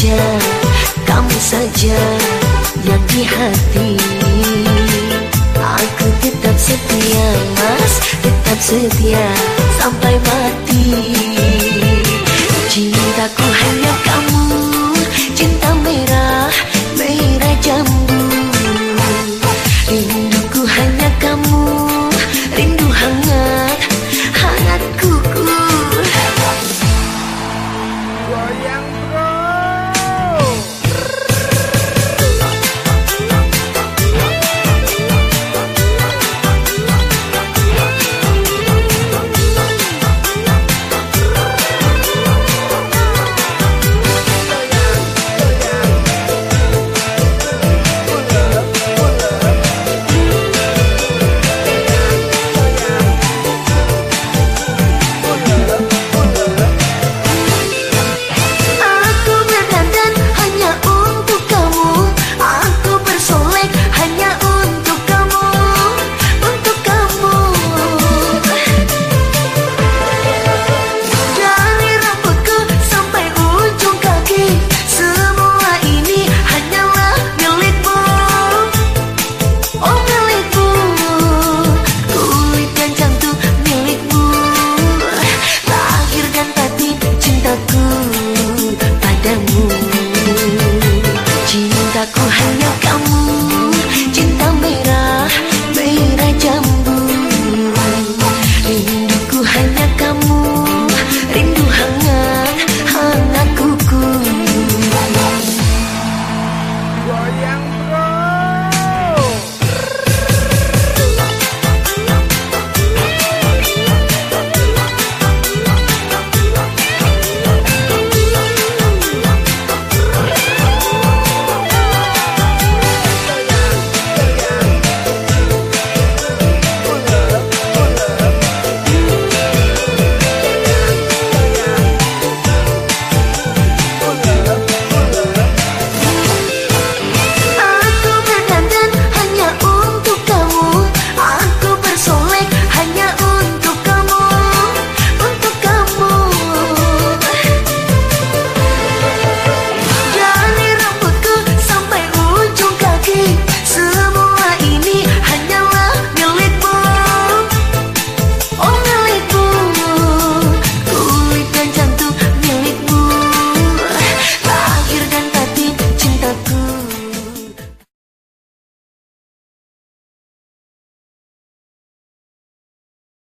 saja kamu saja yang di hati. Aku tetap setia mas tetap setia sampai mati. Cintaku